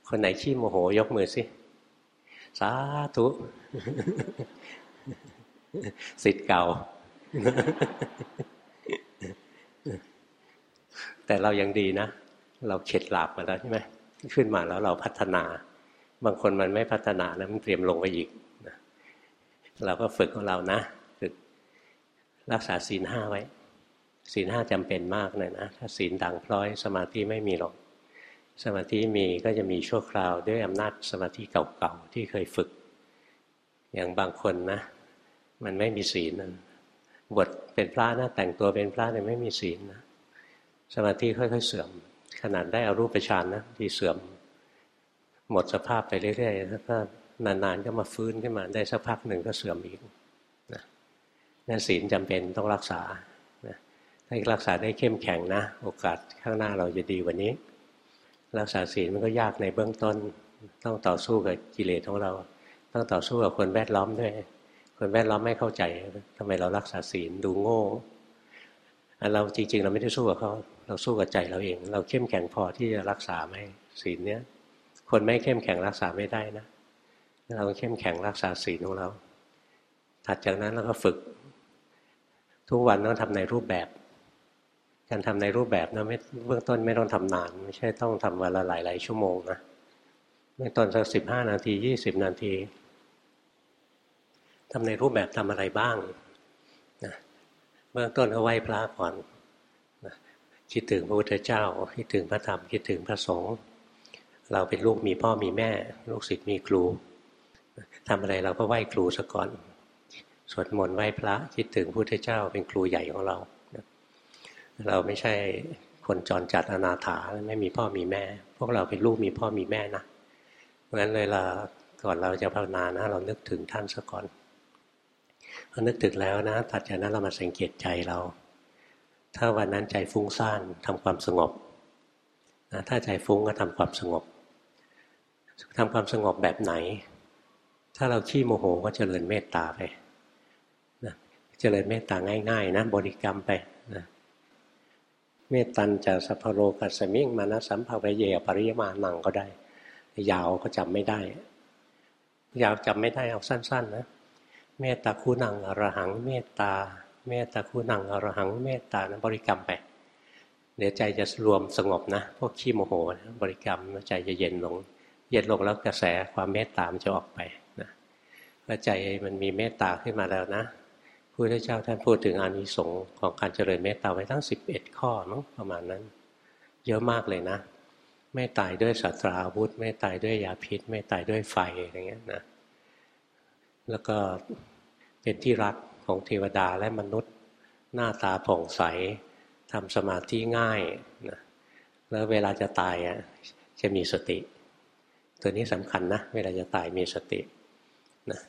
คนไหนขี้โมโหยกมือสิสาธุ สิทธิ์เก่า แต่เรายังดีนะ เราเข็ดหลาบมาแล้วใช่ไหมขึ้นมาแล้วเราพัฒนา บางคนมันไม่พัฒนานะมันเตรียมลงไปอีกนะเราก็ฝึกของเรานะฝึกรักษาศีลห้าไว้ ศีลห้าจำเป็นมากเลยนะ ถ้าศีลดังพร้อย สมาธิไม่มีหรอก สมาธิมีก็จะมีชั่วคราวด้วยอำนาจสมาธิเก่าๆที่เคยฝึก อย่างบางคนนะ มันไม่มีศีลนะบทเป็นพระนะแต่งตัวเป็นพระแต่ยไม่มีศีลนะสมาธิค่อย ๆ เสื่อม ขนาดได้อารูปฌานนะที่เสื่อม หมดสภาพไปเรื่อยๆแล้วก็นานๆก็มาฟื้นขึ้นมาได้สักพักหนึ่งก็เสื่อมอีกนะนั่นศีลจำเป็นต้องรักษานะถ้ารักษาได้เข้มแข็งนะ โอกาสข้างหน้าเราจะดีกว่านี้ รักษาศีลมันก็ยากในเบื้องต้น ต้องต่อสู้กับกิเลสของเรา ต้องต่อสู้กับคนแวดล้อมด้วย คนแวดล้อมไม่เข้าใจทำไมเรารักษาศีลดูโง่เราจริง ๆ เราไม่ได้สู้กับเขาเราสู้กับใจเราเอง เราเข้มแข็งพอที่จะรักษาไหมศีลเนี้ยคนไม่เข้มแข็งรักษาไม่ได้นะ เราเข้มแข็งรักษาศีลของเรา ถัดจากนั้นเราก็ฝึก ทุกวันต้องทำในรูปแบบ การทำในรูปแบบนะไม่เบื้องต้นไม่ต้องทำนาน ไม่ใช่ต้องทำวันละหลายหลายชั่วโมงนะเบื้องต้นสักสิบห้านาทียี่สิบนาที ทำในรูปแบบทำอะไรบ้างนะเบื้องต้นก็ไหว้พระก่อนนะคิดถึงพระพุทธเจ้า คิดถึงพระธรรม คิดถึงพระสงฆ์เราเป็นลูกมีพ่อมีแม่ ลูกศิษย์มีครูทำอะไรเราก็ไหว้ครูซะก่อนสวดมนต์ไหว้พระคิดถึงพระพุทธเจ้าเป็นครูใหญ่ของเรา เราไม่ใช่คนจรจัดอนาถาไม่มีพ่อมีแม่ พวกเราเป็นลูกมีพ่อมีแม่นะเพราะฉะนั้นเลยเราก่อนเราจะภาวนานะ เรานึกถึงท่านซะก่อน พอนึกถึงแล้วนะถัดจากนั้นเรามาสังเกตใจเรา ถ้าวันนั้นใจฟุ้งซ่านทำความสงบนะถ้าใจฟุ้งก็ทำความสงบทำความสงบแบบไหน ถ้าเราขี้โมโหก็เจริญเมตตาไปนะเจริญเมตตาง่าย ๆ นะ บริกรรมไปนะเมตตันจะสัพโรกัสมิงมานะสัมภเวเยปริยมานังก็ได้ ยาวก็จำไม่ได้ ยาวจำไม่ได้เอาสั้น ๆ นะ เมตตาคูนังอรหัง เมตตา เมตตาคูนังอรหัง เมตตานะบริกรรมไป เดี๋ยวใจจะรวมสงบนะ พวกขี้โมโหนะบริกรรมใจจะเย็นลง เย็นลงแล้วกระแสความเมตตามจะออกไปนะพอใจมันมีเมตตาขึ้นมาแล้วนะพุทธเจ้าท่านพูดถึงอานิสงส์ของการเจริญเมตตาไว้ทั้งสิบเอ็ดข้อมั้งประมาณนั้น เยอะมากเลยนะ ไม่ตายด้วยสัตราอาวุธ ไม่ตายด้วยยาพิษ ไม่ตายด้วยไฟอะไรเงี้ยนะ แล้วก็เป็นที่รักของเทวดาและมนุษย์ หน้าตาผ่องใสทำสมาธิง่ายนะแล้วเวลาจะตายอะจะมีสติ ตัวนี้สำคัญนะ เวลาจะตายมีสตินะ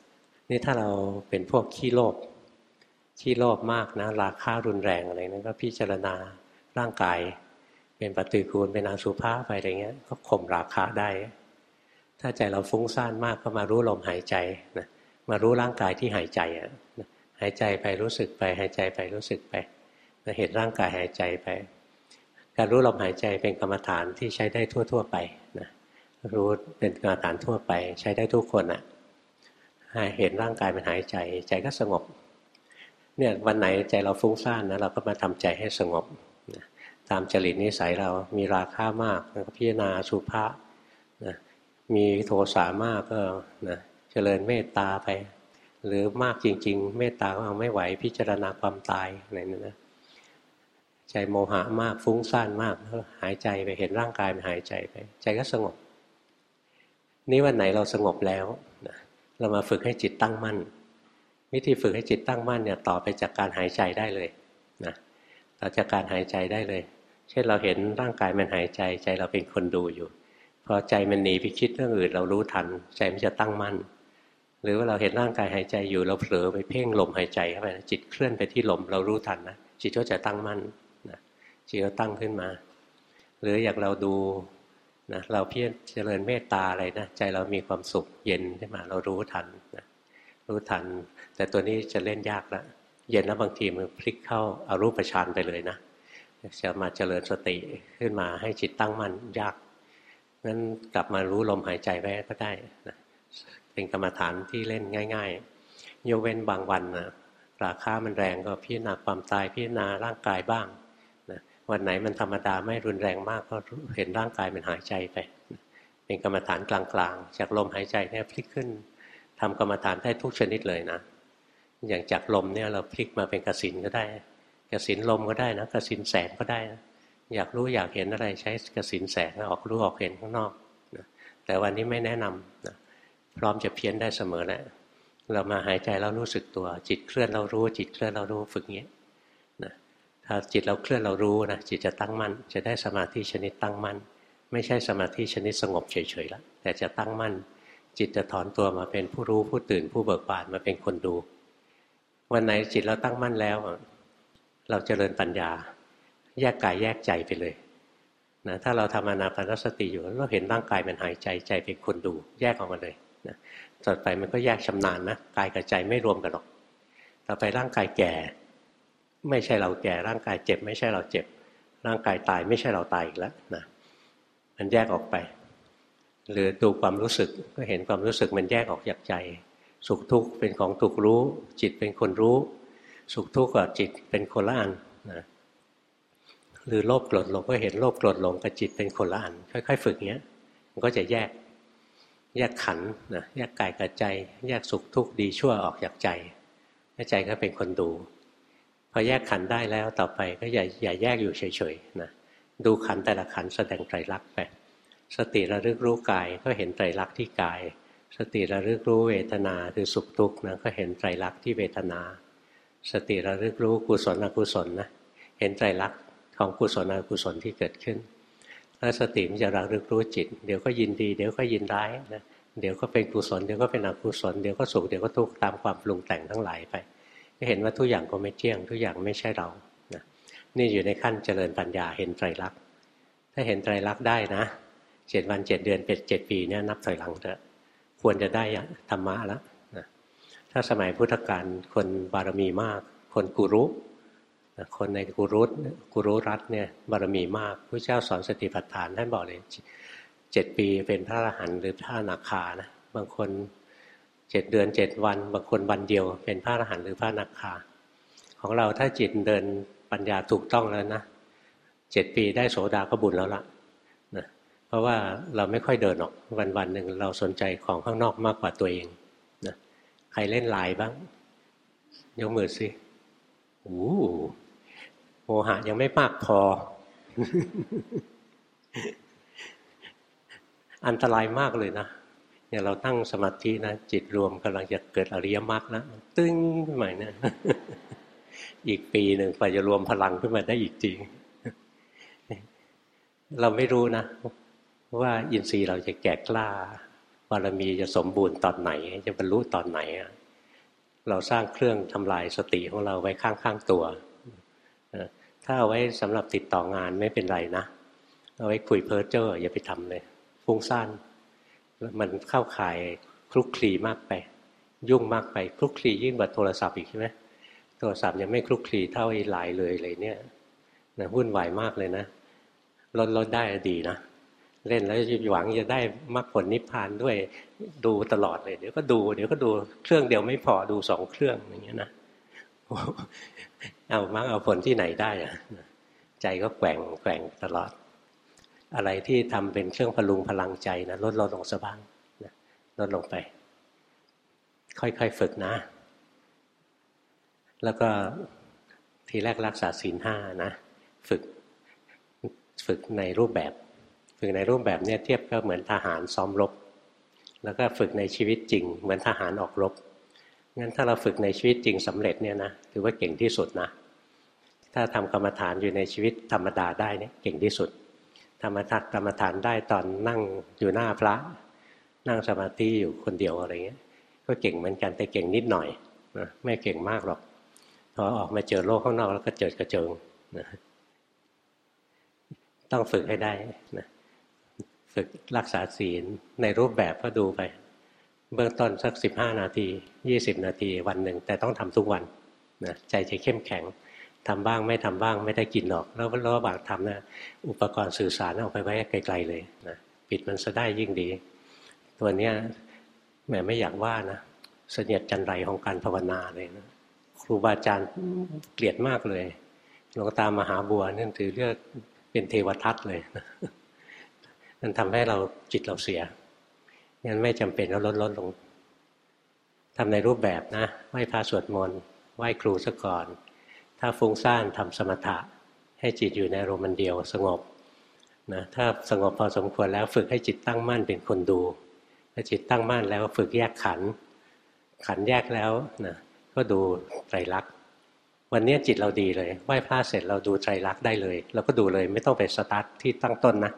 นี่ถ้าเราเป็นพวกขี้โลภขี้โลภมากนะ ราคารุนแรงอะไรนั้นก็พิจารณาร่างกาย เป็นปฏิกูลเป็นอาสุภาไปอะไรเงี้ย ก็ข่มราคาได้ ถ้าใจเราฟุ้งซ่านมากก็มารู้ลมหายใจนะ มารู้ร่างกายที่หายใจอะหายใจไปรู้สึกไป หายใจไปรู้สึกไปเห็นร่างกายหายใจไป การรู้ลมหายใจเป็นกรรมฐานที่ใช้ได้ทั่ว ๆ ไปนะรู้เป็นกรรมฐานทั่วไป ใช้ได้ทุกคนอะเห็นร่างกายมันหายใจ ใจก็สงบเนี่ยวันไหนใจเราฟุ้งซ่านนะเราก็มาทำใจให้สงบตามจริตนิสัยเรามีราคามากก็พิจารณาสุภาษนะมีโทสะมากก็นะ เจริญเมตตาไป หรือมากจริง ๆ เมตตาก็เอาไม่ไหวพิจารณาความตายอะไรนั่นนะใจโมหะมากฟุ้งซ่านมากหายใจไปเห็นร่างกายมันหายใจไป ใจก็สงบ นี่วันไหนเราสงบแล้วนะเรามาฝึกให้จิตตั้งมั่น วิธีฝึกให้จิตตั้งมั่นเนี่ยต่อไปจากการหายใจได้เลยนะต่อจากการหายใจได้เลย เช่นเราเห็นร่างกายมันหายใจ ใจเราเป็นคนดูอยู่พอใจมันหนีไปคิดเรื่องอื่นเรารู้ทัน ใจมันจะตั้งมั่น หรือว่าเราเห็นร่างกายหายใจอยู่เราเผลอไปเพ่งลมหายใจเข้าไปจิตเคลื่อนไปที่ลมเรารู้ทันนะจิตก็จะตั้งมั่นนะจิตก็ตั้งขึ้นมา หรืออย่างเราดูนะเราเพียรเจริญเมตตาอะไรนะใจเรามีความสุขเย็นขึ้นมาเรารู้ทันนะรู้ทัน แต่ตัวนี้จะเล่นยากละเย็นแล้วบางทีมันพลิกเข้าอารูปฌานไปเลยนะจะมาเจริญสติขึ้นมาให้จิตตั้งมั่นยากงั้นกลับมารู้ลมหายใจไว้ก็ได้นะ เป็นกรรมฐานที่เล่นง่าย ๆ ยกเว้นบางวันนะราคามันแรงก็พิจารณาความตายพิจารณาร่างกายบ้างนะวันไหนมันธรรมดาไม่รุนแรงมากก็เห็นร่างกายมันหายใจไป เป็นกรรมฐานกลางๆ จากลมหายใจเนี่ยพลิกขึ้นทำกรรมฐานได้ทุกชนิดเลยนะ อย่างจากลมเนี่ยเราพลิกมาเป็นกสินก็ได้ กสินลมก็ได้นะกสินแสงก็ได้นะอยากรู้อยากเห็นอะไรใช้กสินแสงออกรู้ออกเห็นข้างนอกนะแต่วันนี้ไม่แนะนำนะ พร้อมจะเพี้ยนได้เสมอแหละเรามาหายใจแล้วรู้สึกตัว จิตเคลื่อนเรารู้ จิตเคลื่อนเรารู้ฝึกงี้นะถ้าจิตเราเคลื่อนเรารู้นะจิตจะตั้งมั่น จะได้สมาธิชนิดตั้งมั่น ไม่ใช่สมาธิชนิดสงบเฉยๆแล้วแต่จะตั้งมั่น จิตจะถอนตัวมาเป็นผู้รู้ผู้ตื่นผู้เบิกบานมาเป็นคนดู วันไหนจิตเราตั้งมั่นแล้ว เราจเจริญปัญญา แยกกายแยกใจไปเลยนะถ้าเราทำอนาปานสติอยู่เราเห็นร่างกายมันหายใจใจเป็นคนดู แยกออกมาเลย นะต่อไปมันก็แยกชำนาญนะกายกับใจไม่รวมกันหรอก ต่อไปร่างกายแก่ ไม่ใช่เราแก่ ร่างกายเจ็บ ไม่ใช่เราเจ็บ ร่างกายตายไม่ใช่เราตายอีกแล้วนะมันแยกออกไป หรือดูความรู้สึกก็เห็นความรู้สึกมันแยกออกจากใจ สุขทุกข์เป็นของถูกรู้ จิตเป็นคนรู้ สุขทุกข์กับจิตเป็นคนละอันนะหรือโลภโกรธหลงก็เห็นโลภโกรธหลงกับจิตเป็นคนละอันค่อย ๆ ฝึกเงี้ยมันก็จะแยก แยกขันนะแยกกายกับใจ แยกสุขทุกข์ดีชั่วออกจากใจใจก็เป็นคนดู พอแยกขันได้แล้วต่อไปก็อย่าอย่าแยกอยู่เฉยๆนะดูขันแต่ละขันแสดงไตรลักษณ์ไปสติระลึกรู้กายก็เห็นไตรลักษณ์ที่กาย สติระลึกรู้เวทนาคือสุขทุกข์นะก็เห็นไตรลักษณ์ที่เวทนา สติระลึกรู้กุศลอกุศลนะเห็นไตรลักษณ์ของกุศลอกุศลที่เกิดขึ้น แล้วสติมันจะระลึกรู้จิต เดี๋ยวก็ยินดี เดี๋ยวก็ยินร้ายนะเดี๋ยวก็เป็นกุศลเดี๋ยวก็เป็นอกุศลเดี๋ยวก็สุขเดี๋ยวก็ทุกข์ตามความปรุงแต่งทั้งหลายไป ก็เห็นว่าทุกอย่างก็ไม่เที่ยง ทุกอย่างไม่ใช่เรานะนี่อยู่ในขั้นเจริญปัญญาเห็นไตรลักษณ์ถ้าเห็นไตรลักษณ์ได้นะเจ็ดวันเจ็ดเดือนเป็นเจ็ดปีเนี่ยนับถอยหลังเถอะควรจะได้ธรรมะแล้วนะถ้าสมัยพุทธกาลคนบารมีมาก คนกุรุ คนในกุรุตกุรุรัตเนี่ยบารมีมากพระเจ้าสอนสติปัฏฐานท่านบอกเลยเจ็ดปีเป็นพระอรหันต์หรือพระนาคานะบางคนเจ็ดเดือนเจ็ดวัน บางคนวันเดียว เป็นพระอรหันต์หรือพระนาคา ของเราถ้าจิตเดินปัญญาถูกต้องแล้วนะเจ็ดปีได้โสดาก็บุญแล้วละนะเพราะว่าเราไม่ค่อยเดินหรอกวันวันหนึ่งเราสนใจของข้างนอกมากกว่าตัวเองนะใครเล่นไลน์บ้างยกมือสิโอ้ โมหะยังไม่มากพอ อันตรายมากเลยนะเนี่ยเราตั้งสมาธินะจิตรวมกำลังจะเกิดอริยมรรคนะตึ้งขึ้นมาเนี่ยอีกปีหนึ่งกว่าจะรวมพลังขึ้นมาได้อีกจริง เราไม่รู้นะ ว่าอินทรีย์เราจะแก่กล้าบารมีจะสมบูรณ์ตอนไหน จะบรรลุตอนไหน เราสร้างเครื่องทำลายสติของเราไว้ข้างๆตัว ถ้าเอาไว้สำหรับติดต่องานไม่เป็นไรนะ เอาไว้คุยเพ้อเจ้ออย่าไปทำเลยฟุ้งซ่านมันเข้าข่ายคลุกคลีมากไป ยุ่งมากไปคลุกคลียิ่งกว่าโทรศัพท์อีกใช่ไหมโทรศัพท์ยังไม่คลุกคลีเท่าไอ้ไลน์เลยเลยเนี่ยนะวุ่นวายมากเลยนะลดลดได้ดีนะเล่นแล้วหวังจะได้มรรคผลนิพพานด้วยดูตลอดเลย เดี๋ยวก็ดู เดี๋ยวก็ดูเครื่องเดียวไม่พอดูสองเครื่องอย่างเงี้ยนะ เอามรรคเอาผลที่ไหนได้อะใจก็แกว่งแกว่งตลอด อะไรที่ทำเป็นเครื่องพลุงพลังใจนะลดลดลงสบ้างนะลดลงไป ค่อยๆฝึกนะ แล้วก็ทีแรกรักษาศีลห้านะฝึกฝึกในรูปแบบ ฝึกในรูปแบบเนี่ยเทียบก็เหมือนทหารซ้อมรบ แล้วก็ฝึกในชีวิตจริง เหมือนทหารออกรบ งั้นถ้าเราฝึกในชีวิตจริงสำเร็จเนี่ยนะถือว่าเก่งที่สุดนะ ถ้าทำกรรมฐานอยู่ในชีวิตธรรมดาได้เนี่ยเก่งที่สุดธรรมทัศกรรมฐานได้ตอนนั่งอยู่หน้าพระ นั่งสมาธิอยู่คนเดียวอะไรเงี้ย ก็เก่งเหมือนกันแต่เก่งนิดหน่อยนะไม่เก่งมากหรอกพอออกมาเจอโลกข้างนอกแล้วก็เจอกระเจิงนะต้องฝึกให้ได้นะฝึกรักษาศีลในรูปแบบก็ดูไป เบื้องต้นสักสิบห้านาทียี่สิบนาทีวันหนึ่ง แต่ต้องทำทุกวันนะใจจะเข้มแข็งทำบ้างไม่ทำบ้างไม่ได้กินหรอก แล้วระหว่างทำนะอุปกรณ์สื่อสารเอาไปไว้ไกลๆเลยนะปิดมันซะได้ยิ่งดี ตัวเนี้ยแหมไม่อยากว่านะเสนียดจันไรของการภาวนาเลยนะครูบาอาจารย์เกลียดมากเลยหลวงตามหาบัวนั่นถือเรียกเป็นเทวทัตเลยนะมันทำให้เราจิตเราเสีย งั้นไม่จำเป็นแล้วลดลดลงทำในรูปแบบนะไหว้พระสวดมนต์ไหว้ครูซะก่อน ถ้าฟุ้งซ่านทำสมถะ ให้จิตอยู่ในรมณ์เดียวสงบนะถ้าสงบพอสมควรแล้วฝึกให้จิตตั้งมั่นเป็นคนดูถ้าจิตตั้งมั่นแล้วฝึกแยกขัน ขันแยกแล้วนะก็ดูไตรลักษณ์วันนี้จิตเราดีเลยไหว้พระเสร็จเราดูไตรลักษณ์ได้เลยเราก็ดูเลยไม่ต้องไปสตาร์ทที่ตั้งต้นนะ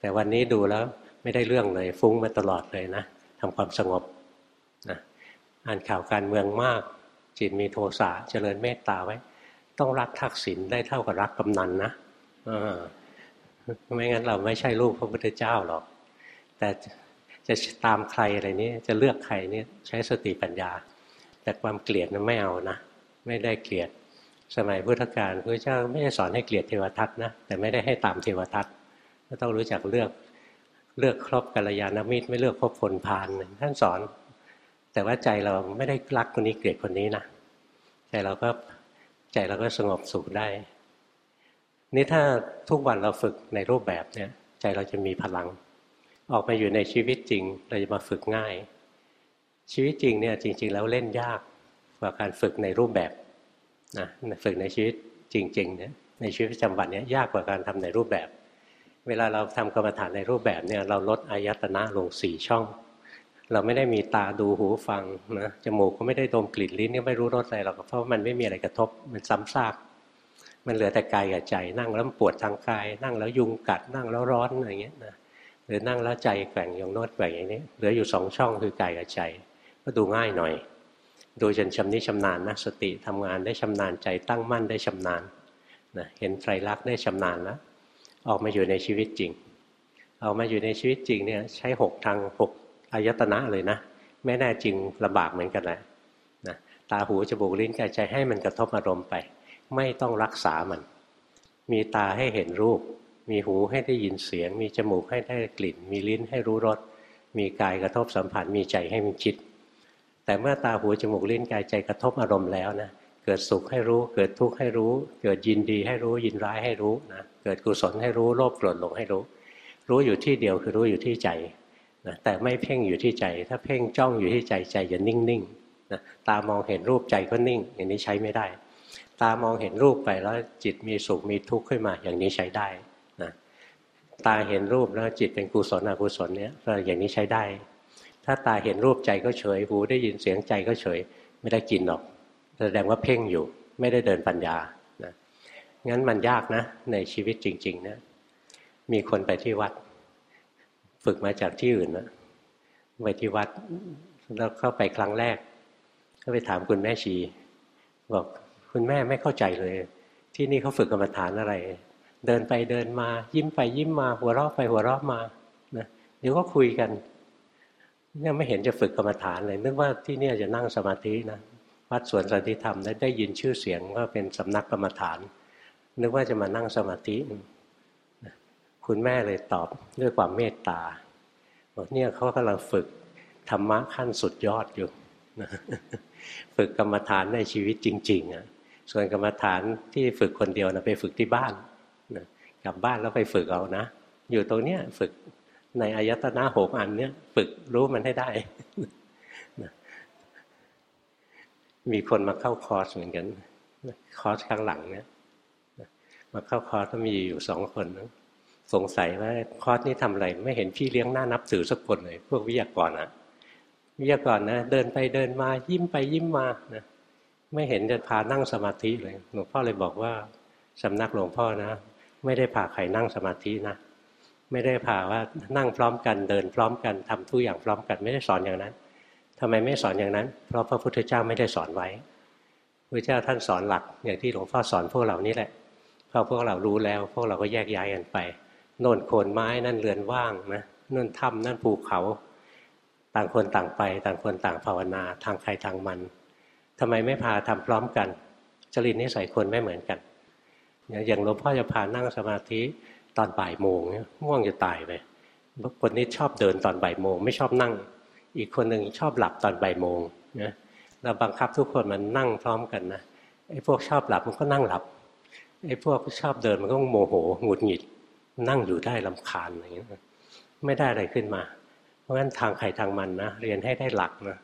แต่วันนี้ดูแล้ว ไม่ได้เรื่องเลย ฟุ้งมาตลอดเลยนะทำความสงบนะอ่านข่าวการเมืองมาก จิตมีโทสะเจริญเมตตาไว้ ต้องรักทักษิณได้เท่ากับรักกำนันนะไม่งั้นเราไม่ใช่ลูกพระพุทธเจ้าหรอก แต่จะตามใครอะไรนี้จะเลือกใครนี่ใช้สติปัญญา แต่ความเกลียดนั้นไม่เอานะ ไม่ได้เกลียด สมัยพุทธกาลพระเจ้าไม่ได้สอนให้เกลียดเทวทัตนะแต่ไม่ได้ให้ตามเทวทัตก็ต้องรู้จักเลือก เลือกครอบกัลยาณมิตรไม่เลือกคบคนพาลท่านสอน แต่ว่าใจเราไม่ได้รักคนนี้เกลียดคนนี้นะใจเราก็ใจเราก็สงบสุขได้ นี่ถ้าทุกวันเราฝึกในรูปแบบเนี่ยใจเราจะมีพลัง ออกมาอยู่ในชีวิตจริง เราจะมาฝึกง่าย ชีวิตจริงเนี่ยจริง ๆ แล้วเล่นยากกว่าการฝึกในรูปแบบนะฝึกในชีวิตจริงๆเนี่ยในชีวิตประจำวันเนี่ยยากกว่าการทำในรูปแบบ เวลาเราทำกรรมฐานในรูปแบบเนี่ยเราลดอายตนะลงสี่ช่อง เราไม่ได้มีตาดูหูฟังนะจมูกก็ไม่ได้ดมกลิ่นลิ้นก็ไม่รู้รสอะไรหรอกเพราะมันไม่มีอะไรกระทบมันซ้ำซาก มันเหลือแต่กายกับใจ นั่งแล้วปวดทางกาย นั่งแล้วยุงกัดนั่งแล้วร้อนอะไรเงี้ยนะหรือนั่งแล้วใจแกว่งยองโน้ตแกว่งอย่างนี้เหลืออยู่สองช่องคือกายกับใจ ก็ดูง่ายหน่อย ดูจนชำนิชำนาญนะสติทำงานได้ชำนาญใจตั้งมั่นได้ชำนาญนะเห็นไตรลักษณ์ได้ชำนาญแล้ว ออกมาอยู่ในชีวิตจริงออกมาอยู่ในชีวิตจริงเนี่ยใช้หกทางหกอายตนะเลยนะไม่แน่จริงลำบากเหมือนกันแหละนะตาหูจมูกลิ้นกายใจให้มันกระทบอารมณ์ไป ไม่ต้องรักษามัน มีตาให้เห็นรูป มีหูให้ได้ยินเสียง มีจมูกให้ได้กลิ่น มีลิ้นให้รู้รสมีกายกระทบสัมผัสมีใจให้มันคิด แต่เมื่อตาหูจมูกลิ้นกายใจกระทบอารมณ์แล้วนะ เกิดสุขให้รู้ เกิดทุกข์ให้รู้ เกิดยินดีให้รู้ยินร้ายให้รู้นะเกิดกุศลให้รู้โลภโกรธหลงให้รู้ รู้อยู่ที่เดียวคือรู้อยู่ที่ใจนะแต่ไม่เพ่งอยู่ที่ใจ ถ้าเพ่งจ้องอยู่ที่ใจใจจะนิ่งๆนะตามองเห็นรูปใจก็นิ่ง อย่างนี้ใช้ไม่ได้ ตามองเห็นรูปไปแล้วจิตมีสุขมีทุกข์ขึ้นมา อย่างนี้ใช้ได้นะตาเห็นรูปแล้วจิตเป็นกุศลอกุศลเนี้ยอย่างนี้ใช้ได้ ถ้าตาเห็นรูปใจก็เฉยหูได้ยินเสียงใจก็เฉย ไม่ได้กินหรอก แสดงว่าเพ่งอยู่ ไม่ได้เดินปัญญานะงั้นมันยากนะ ในชีวิตจริง ๆ นะ มีคนไปที่วัด ฝึกมาจากที่อื่นนะไปที่วัดแล้วเข้าไปครั้งแรก ก็ไปถามคุณแม่ชี บอกคุณแม่ไม่เข้าใจเลย ที่นี่เขาฝึกกรรมฐานอะไร เดินไปเดินมา ยิ้มไปยิ้มมา หัวเราะไปหัวเราะมานะเดี๋ยวก็คุยกันเนี่ยไม่เห็นจะฝึกกรรมฐานเลยนึกว่าที่นี่จะนั่งสมาธินะ วัดสวนสันติธรรมได้ได้ยินชื่อเสียงว่าเป็นสำนักกรรมฐาน นึกว่าจะมานั่งสมาธิ คุณแม่เลยตอบด้วยความเมตตาบอกเนี่ยเขากำลังฝึกธรรมะขั้นสุดยอดอยู่ฝึกกรรมฐานในชีวิตจริงๆอะส่วนกรรมฐานที่ฝึกคนเดียวนะไปฝึกที่บ้านกลับบ้านแล้วไปฝึกเอานะ อยู่ตรงเนี้ยฝึกในอายตนะหกอันเนี้ยฝึกรู้มันให้ได้ มีคนมาเข้าคอร์สเหมือนกันคอร์สข้างหลังเนี่ยมาเข้าคอร์สก็มีอยู่สองคนสงสัยว่าคอร์สนี้ทำอะไรไม่เห็นพี่เลี้ยงหน้านับถือสักคนเลยพวกวิทยากรนะวิทยากรนะเดินไปเดินมายิ้มไปยิ้มมานะไม่เห็นจะพานั่งสมาธิเลยหลวงพ่อเลยบอกว่าสำนักหลวงพ่อนะ ไม่ได้พาใครนั่งสมาธินะไม่ได้พาว่านั่งพร้อมกันเดินพร้อมกันทำทุกอย่างพร้อมกันไม่ได้สอนอย่างนั้น ทำไมไม่สอนอย่างนั้น เพราะพระพุทธเจ้าไม่ได้สอนไว้พระเจ้าท่านสอนหลัก อย่างที่หลวงพ่อสอนพวกเรานี่แหละพอพวกเรารู้แล้ว พวกเราก็แยกย้ายกันไปโน่นโคนไม้นั่นเรือนว่างนะนั่นถ้ำนั่นภูเขา ต่างคนต่างไป ต่างคนต่างภาวนา ทางใครทางมันทำไมไม่พาทำพร้อมกัน จริตนิสัยคนไม่เหมือนกัน อย่างหลวงพ่อจะพานั่งสมาธิตอนบ่ายโมงง่วงจะตายไปคนนี้ชอบเดินตอนบ่ายโมงไม่ชอบนั่ง อีกคนหนึ่งชอบหลับตอนบ่ายโมงนะเราบังคับทุกคนมันนั่งพร้อมกันนะไอ้พวกชอบหลับมันก็นั่งหลับไอ้พวกชอบเดินมันก็โมโหหงุดหงิด นั่งอยู่ได้ลำคาญอย่างเงี้ยไม่ได้อะไรขึ้นมา เพราะฉะนั้นทางใครทางมันนะเรียนให้ได้หลักนะ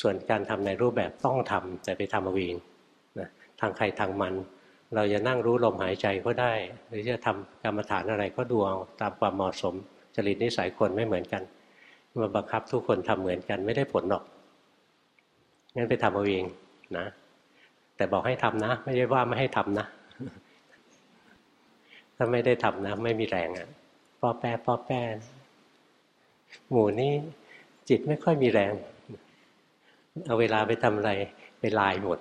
ส่วนการทำในรูปแบบต้องทำแต่ไปทำเอาเองนะทางใครทางมัน เราจะนั่งรู้ลมหายใจก็ได้ หรือจะทำกรรมฐานอะไรก็ดูเอาตามความเหมาะสมจริตนิสัยคนไม่เหมือนกัน มาบังคับทุกคนทำเหมือนกันไม่ได้ผลหรอก งั้นไปทำเอาเองนะ แต่บอกให้ทำนะ ไม่ได้ว่าไม่ให้ทำนะ ถ้าไม่ได้ทำนะ ไม่มีแรงอะ่ะป้อแป้ป้อแป้หมู่นี้จิตไม่ค่อยมีแรง เอาเวลาไปทำอะไร ไปลายหมด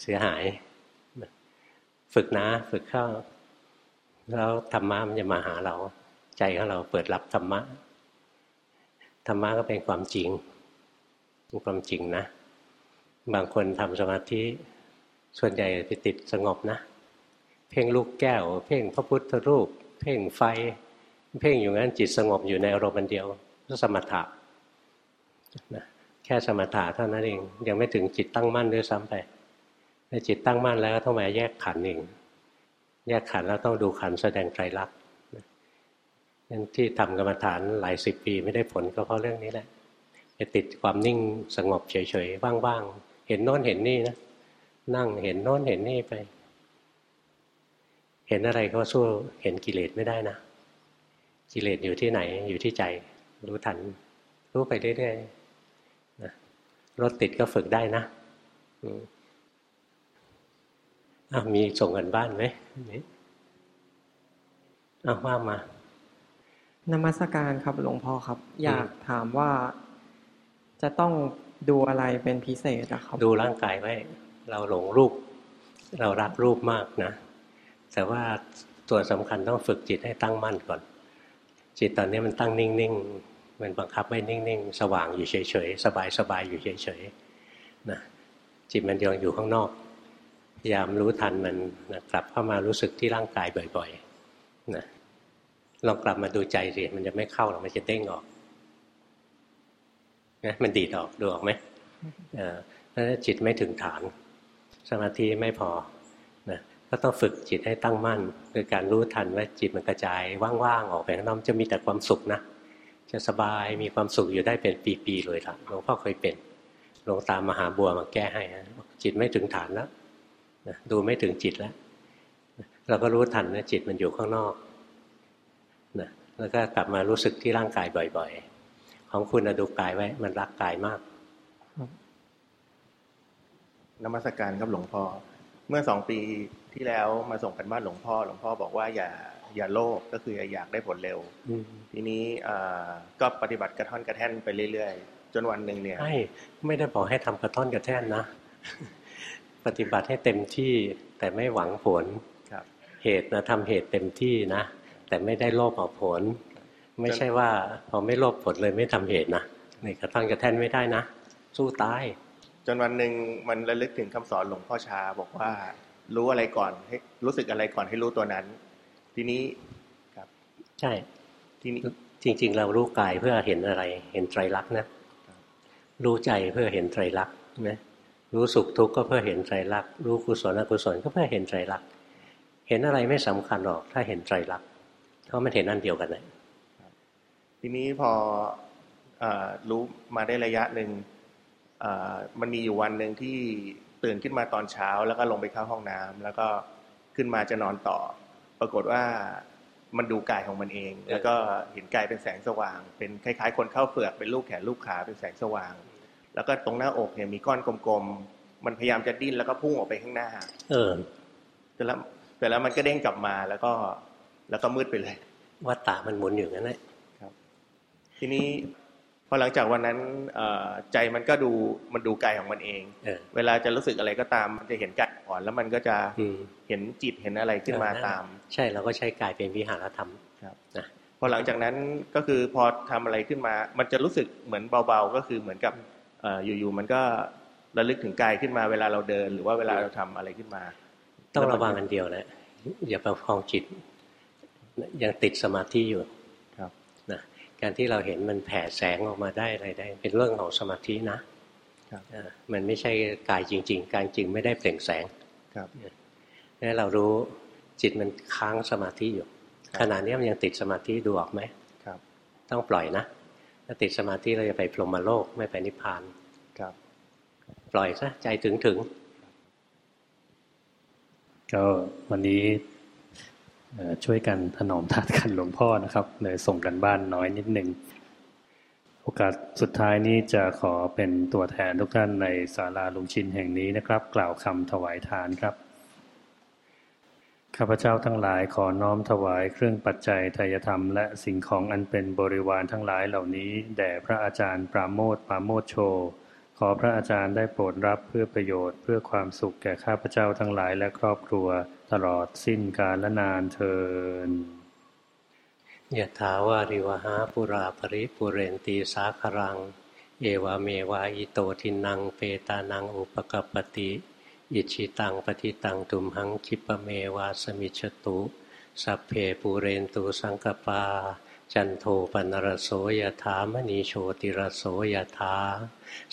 เสียหาย ฝึกนะ ฝึกเข้า แล้วธรรมะมันจะมาหาเรา ใจของเราเปิดรับธรรมะ ธรรมะก็เป็นความจริงเป็นความจริงนะ บางคนทำสมาธิส่วนใหญ่ไปติดสงบนะ เพ่งลูกแก้ว เพ่งพระพุทธรูป เพ่งไฟ เพ่งอยู่งั้นจิตสงบอยู่ในอารมณ์เดียวก็สมถะนะแค่สมถะเท่านั้นเอง ยังไม่ถึงจิตตั้งมั่นด้วยซ้ำไปในจิตตั้งมั่นแล้วต้องมาแยกขันเองแยกขันแล้วต้องดูขันแสดงไตรลักษณ์ นั่นที่ทำกรรมฐานหลายสิบปีไม่ได้ผลก็เพราะเรื่องนี้แหละจะติดความนิ่งสงบเฉยๆว่างๆเห็นโน้นเห็นนี่นะนั่งเห็นโน้นเห็นนี่ไป เห็นอะไรก็สู้เห็นกิเลสไม่ได้นะกิเลสอยู่ที่ไหนอยู่ที่ใจ รู้ทัน รู้ไปเรื่อยๆรถติดก็ฝึกได้นะอ้าวมีส่งกันบ้านไหมนี่อ้าวว่ามา นมัสการครับหลวงพ่อครับ อยากถามว่าจะต้องดูอะไรเป็นพิเศษอะครับ ดูร่างกายไว้ เราหลงรูป เรารักรูปมากนะ แต่ว่าตัวสำคัญต้องฝึกจิตให้ตั้งมั่นก่อน จิตตอนนี้มันตั้งนิ่งมันบังคับไม่นิ่งๆ สว่างอยู่เฉยๆ สบายๆ อยู่เฉยๆนะจิตมันยังอยู่ข้างนอกพยายามรู้ทันมันนะกลับเข้ามารู้สึกที่ร่างกายบ่อยๆนะ ลองกลับมาดูใจสิมันจะไม่เข้าหรอกมันจะเด้งออกนะมันดีดออกดูออกไหมเออถ้าจิตไม่ถึงฐาน สมาธิไม่พอนะก็ต้องฝึกจิตให้ตั้งมั่นโดยการรู้ทันว่าจิตมันกระจายว่างๆออกไปข้างนอกจะมีแต่ความสุขนะจะสบายมีความสุขอยู่ได้เป็นปีๆเลยล่ะหลวงพ่อเคยเป็นหลวงตามมหาบัวมาแก้ให้นะจิตไม่ถึงฐานแล้วนะดูไม่ถึงจิตแล้วเราก็รู้ทันนะจิตมันอยู่ข้างนอก นะแล้วก็กลับมารู้สึกที่ร่างกายบ่อยๆ ของคุณดูกายไว้ มันรักกายมากนมัสกการครับหลวงพ่อเมื่อสองปีที่แล้วมาส่งกันบ้านหลวงพ่อ หลวงพ่อบอกว่าอย่าอย่าโลภก็คืออยากได้ผลเร็วทีนี้ก็ปฏิบัติกระท่อนกระแท่นไปเรื่อยๆ จนวันหนึ่งเนี่ยไม่ไม่ได้บอกให้ทำกระท่อนกระแท่นนะปฏิบัติให้เต็มที่แต่ไม่หวังผลครับ เหตุนะทำเหตุเต็มที่นะ แต่ไม่ได้โลภเอาผล ไม่ใช่ว่าพอไม่โลภผลเลยไม่ทำเหตุนะนี่กระท่อนกระแท่นไม่ได้นะ สู้ตาย จนวันหนึ่งมันระลึกถึงคำสอนหลวงพ่อชาบอกว่า รู้อะไรก่อนให้รู้สึกอะไรก่อนให้รู้ตัวนั้น ทีนี้ครับ ใช่ทีนี้จริง ๆ เรารู้กายเพื่อเห็นอะไร เห็นไตรลักษณ์นะรู้ใจเพื่อเห็นไตรลักษณ์นะรู้สุขทุกข์ก็เพื่อเห็นไตรลักษณ์รู้กุศลอกุศลก็เพื่อเห็นไตรลักษณ์เห็นอะไรไม่สำคัญหรอก ถ้าเห็นไตรลักษณ์ เพราะมันเห็นอันเดียวกันเลยทีนี้พออรู้มาได้ระยะหนึ่งมันมีอยู่วันหนึ่งที่ตื่นขึ้นมาตอนเช้า แล้วก็ลงไปเข้าห้องน้ำแล้วก็ขึ้นมาจะนอนต่อ ปรากฏว่ามันดูกายของมันเอง แล้วก็เห็นกายเป็นแสงสว่าง เป็นคล้าย ๆ คนเข้าเฟือกเป็นลูกแขนลูกขาเป็นแสงสว่าง แล้วก็ตรงหน้าอกเนี่ยมีก้อนกลมๆมันพยายามจะดิ้นแล้วก็พุ่งออกไปข้างหน้า เออแต่แล้วแต่แล้วมันก็เด้งกลับมาแล้วก็ แล้วก็มืดไปเลยวัตตะมันหมุนอยู่นั่นแหละครับ ทีนี้พอหลังจากวันนั้นใจมันก็ดูมันดูกายของมันเองเวลาจะรู้สึกอะไรก็ตามมันจะเห็นกายก่อนแล้วมันก็จะเห็นจิตเห็นอะไรขึ้นมาตาม ใช่เราก็ใช้กายเป็นวิหารธรรมครับนะพอหลังจากนั้นก็คือพอทำอะไรขึ้นมา มันจะรู้สึกเหมือนเบาๆ ก็คือเหมือนกับอยู่ๆมันก็ระลึกถึงกายขึ้นมาเวลาเราเดิน หรือว่าเวลาเราทำอะไรขึ้นมา ต้องระวังอันเดียวนะอย่าประคองจิต ยังติดสมาธิอยู่การที่เราเห็นมันแผ่แสงออกมาได้อะไรได้ เป็นเรื่องของสมาธินะมันไม่ใช่กายจริง ๆ กายจริงไม่ได้เปล่งแสงครับนี่เรารู้จิตมันค้างสมาธิอยู่ ขณะนี้มันยังติดสมาธิดูออกไหมครับ ต้องปล่อยนะ ถ้าติดสมาธิเราจะไปพรหมโลกไม่ไปนิพพานครับ ปล่อยซะใจถึงถึงก็วันนี้ ช่วยกันถนอมทานกันหลวงพ่อนะครับเลยส่งกันบ้านน้อยนิดหนึ่งโอกาสสุดท้ายนี้จะขอเป็นตัวแทนทุกท่านในศาลาลุงชินแห่งนี้นะครับ กล่าวคำถวายทานครับข้าพเจ้าทั้งหลายขอน้อมถวายเครื่องปัจจัยทายธรรม และสิ่งของอันเป็นบริวารทั้งหลายเหล่านี้แด่พระอาจารย์ปราโมทปราโมทโช ขอพระอาจารย์ได้โปรดรับเพื่อประโยชน์เพื่อความสุขแก่ข้าพเจ้าทั้งหลายและครอบครัว ตลอดสิ้นกาลนานเทินยะถาวาริวหาปุราปริปุเรนตีสาครัง เอวาเมวาอิโตทินังเปตานังอุปกปติอิจฉิตังปัตถิตังตุมหัง ขิปปะเมวะ สะมิชฌะตุ สัพเพปูเรนตุ สังกัปปา จันโทปัณณะระโส ยะถา มะณิ โชติระโส ยะถา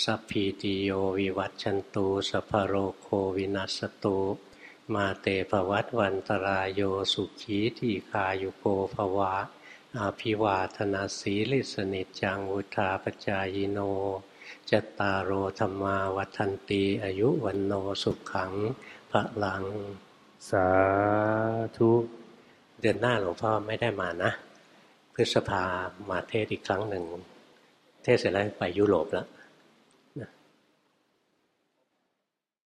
สัพพีติโยวิวัชชันตุ สัพพะโรโควินัสสะตุ มาเต ภะวัตวันตะราโยสุขีทีฆายุโก ภะวะ อะภิวาทะนะสีลิสสะ นิจจังวุฑฒาปะจายิโนจตารโอธรรมาวัฒนตีอายุวันโนสุขขังพระลัง สาธุ เดือนหน้าหลวงพ่อไม่ได้มานะ พฤษภามาเทศอีกครั้งหนึ่ง เทศเสร็จแล้วไปยุโรปแล้ว